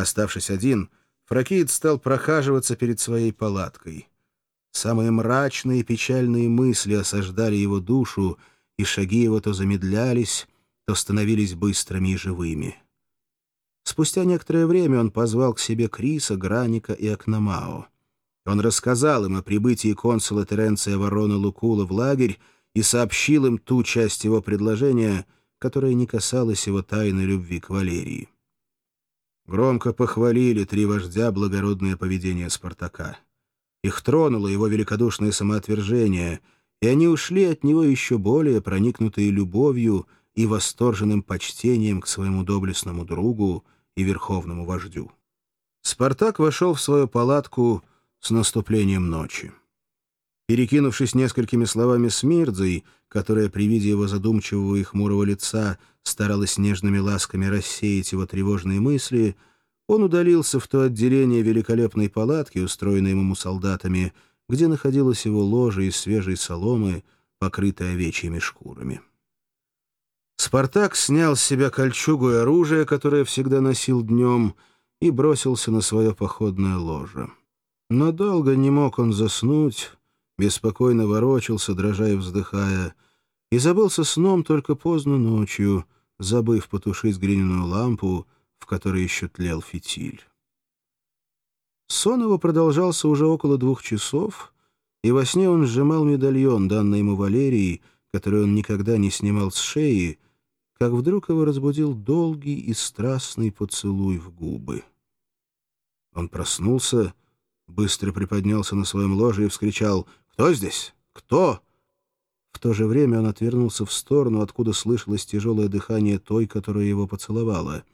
Оставшись один, Фракиец стал прохаживаться перед своей палаткой. Самые мрачные и печальные мысли осаждали его душу, и шаги его то замедлялись, то становились быстрыми и живыми. Спустя некоторое время он позвал к себе Криса, Граника и Акномао. Он рассказал им о прибытии консула Теренция Ворона Лукула в лагерь и сообщил им ту часть его предложения, которая не касалась его тайной любви к Валерии. Громко похвалили три вождя благородное поведение Спартака. Их тронуло его великодушное самоотвержение, и они ушли от него еще более проникнутые любовью и восторженным почтением к своему доблестному другу и верховному вождю. Спартак вошел в свою палатку с наступлением ночи. Перекинувшись несколькими словами с Мирдзой, которая при виде его задумчивого и хмурого лица старалась нежными ласками рассеять его тревожные мысли, он удалился в то отделение великолепной палатки, устроенной ему солдатами, где находилось его ложе из свежей соломы, покрытой овечьими шкурами. Спартак снял с себя кольчугу и оружие, которое всегда носил днем, и бросился на свое походное ложе. Но долго не мог он заснуть, беспокойно ворочался, дрожа и вздыхая, и забылся сном только поздно ночью, забыв потушить глиняную лампу, в которой еще тлел фитиль. Сон его продолжался уже около двух часов, и во сне он сжимал медальон, данный ему Валерии, который он никогда не снимал с шеи, как вдруг его разбудил долгий и страстный поцелуй в губы. Он проснулся быстро приподнялся на своем ложе и вскричал «Кто здесь? Кто?» В то же время он отвернулся в сторону, откуда слышалось тяжелое дыхание той, которая его поцеловала.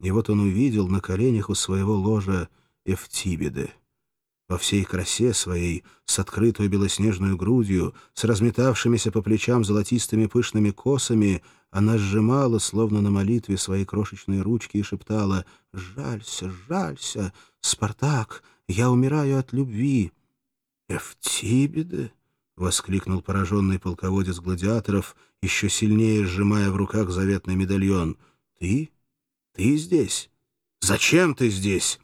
И вот он увидел на коленях у своего ложа Эфтибеды. Во всей красе своей, с открытой белоснежной грудью, с разметавшимися по плечам золотистыми пышными косами, она сжимала, словно на молитве, свои крошечные ручки и шептала «Жалься, жалься, Спартак!» Я умираю от любви». «Эфтибеде?» — воскликнул пораженный полководец гладиаторов, еще сильнее сжимая в руках заветный медальон. «Ты? Ты здесь? Зачем ты здесь?»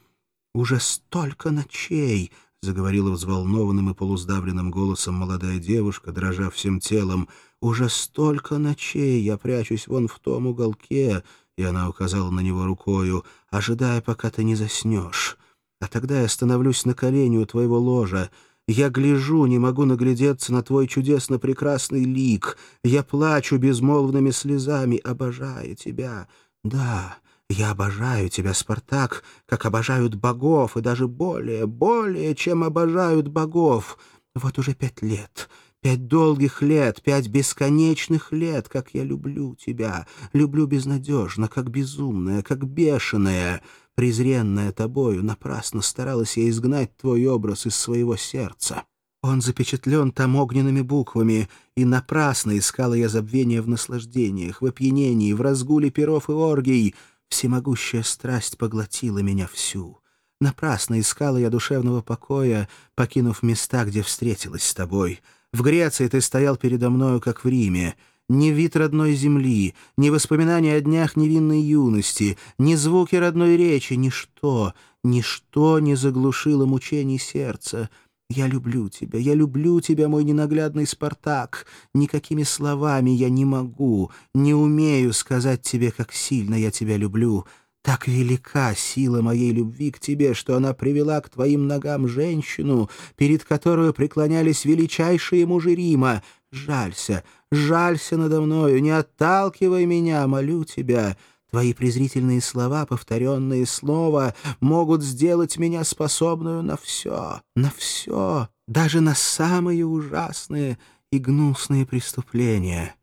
«Уже столько ночей!» — заговорила взволнованным и полуздавленным голосом молодая девушка, дрожа всем телом. «Уже столько ночей я прячусь вон в том уголке», — и она указала на него рукою, «ожидая, пока ты не заснешь. А тогда я становлюсь на колени у твоего ложа. Я гляжу, не могу наглядеться на твой чудесно прекрасный лик. Я плачу безмолвными слезами, обожая тебя. Да, я обожаю тебя, Спартак, как обожают богов, и даже более, более, чем обожают богов. Вот уже пять лет, пять долгих лет, пять бесконечных лет, как я люблю тебя, люблю безнадежно, как безумная, как бешеная. Презренная тобою, напрасно старалась я изгнать твой образ из своего сердца. Он запечатлен там огненными буквами, и напрасно искала я забвения в наслаждениях, в опьянении, в разгуле перов и оргий. Всемогущая страсть поглотила меня всю. Напрасно искала я душевного покоя, покинув места, где встретилась с тобой. В Греции ты стоял передо мною, как в Риме — ни вид родной земли, ни воспоминания о днях невинной юности, ни звуки родной речи, ничто, ничто не заглушило мучений сердца. Я люблю тебя, я люблю тебя, мой ненаглядный Спартак. Никакими словами я не могу, не умею сказать тебе, как сильно я тебя люблю. Так велика сила моей любви к тебе, что она привела к твоим ногам женщину, перед которой преклонялись величайшие мужи Рима. Жалься, жалься надо мною, не отталкивай меня, молю тебя. Твои презрительные слова, повторенные снова, могут сделать меня способную на все, на все, даже на самые ужасные и гнусные преступления».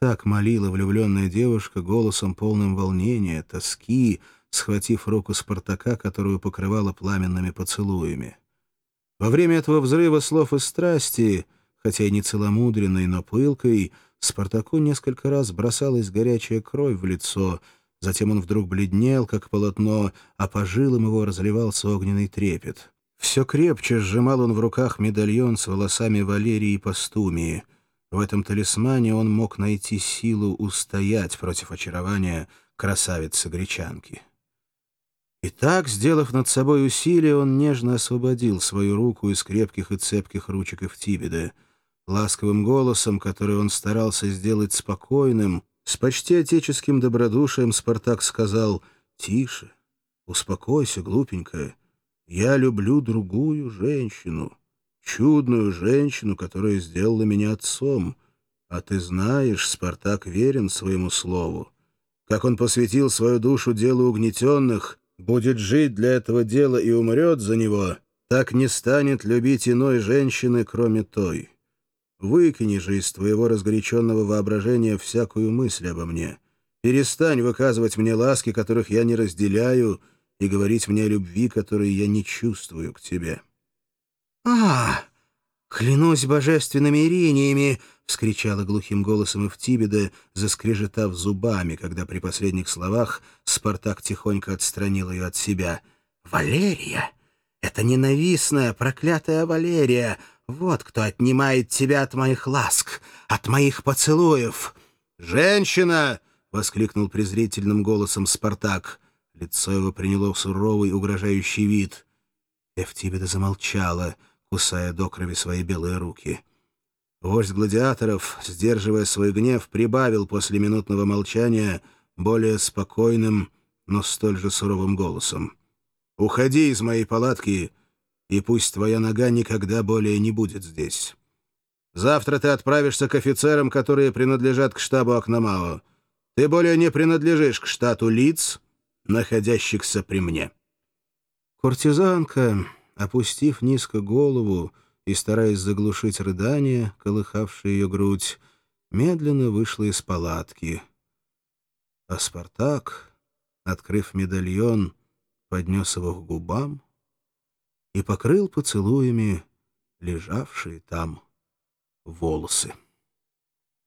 Так молила влюбленная девушка голосом полным волнения, тоски, схватив руку Спартака, которую покрывала пламенными поцелуями. Во время этого взрыва слов и страсти, хотя и не целомудренной, но пылкой, Спартаку несколько раз бросалась горячая кровь в лицо, затем он вдруг бледнел, как полотно, а по жилам его разливался огненный трепет. Все крепче сжимал он в руках медальон с волосами Валерии Пастумии — в этом талисмане он мог найти силу устоять против очарования красавицы-гречанки. И так, сделав над собой усилие, он нежно освободил свою руку из крепких и цепких ручек Эфтибеда. Ласковым голосом, который он старался сделать спокойным, с почти отеческим добродушием Спартак сказал «Тише, успокойся, глупенькая, я люблю другую женщину, чудную женщину, которая сделала меня отцом, а ты знаешь, Спартак верен своему слову. Как он посвятил свою душу делу угнетенных, будет жить для этого дела и умрет за него, так не станет любить иной женщины, кроме той. Выкини же из твоего разгоряченного воображения всякую мысль обо мне. Перестань выказывать мне ласки, которых я не разделяю, и говорить мне о любви, которой я не чувствую к тебе». «А, клянусь божественными ириниями!» — вскричала глухим голосом Эфтибеда, заскрежетав зубами, когда при последних словах Спартак тихонько отстранил ее от себя. «Валерия! Это ненавистная, проклятая Валерия! Вот кто отнимает тебя от моих ласк, от моих поцелуев!» «Женщина!» — воскликнул презрительным голосом Спартак. Лицо его приняло суровый, угрожающий вид. Эфтибеда замолчала, кусая до крови свои белые руки. Вождь гладиаторов, сдерживая свой гнев, прибавил после минутного молчания более спокойным, но столь же суровым голосом. «Уходи из моей палатки, и пусть твоя нога никогда более не будет здесь. Завтра ты отправишься к офицерам, которые принадлежат к штабу Акномао. Ты более не принадлежишь к штату лиц, находящихся при мне». Куртизанка, опустив низко голову, и, стараясь заглушить рыдание, колыхавшее ее грудь, медленно вышла из палатки. А Спартак, открыв медальон, поднес его к губам и покрыл поцелуями лежавшие там волосы.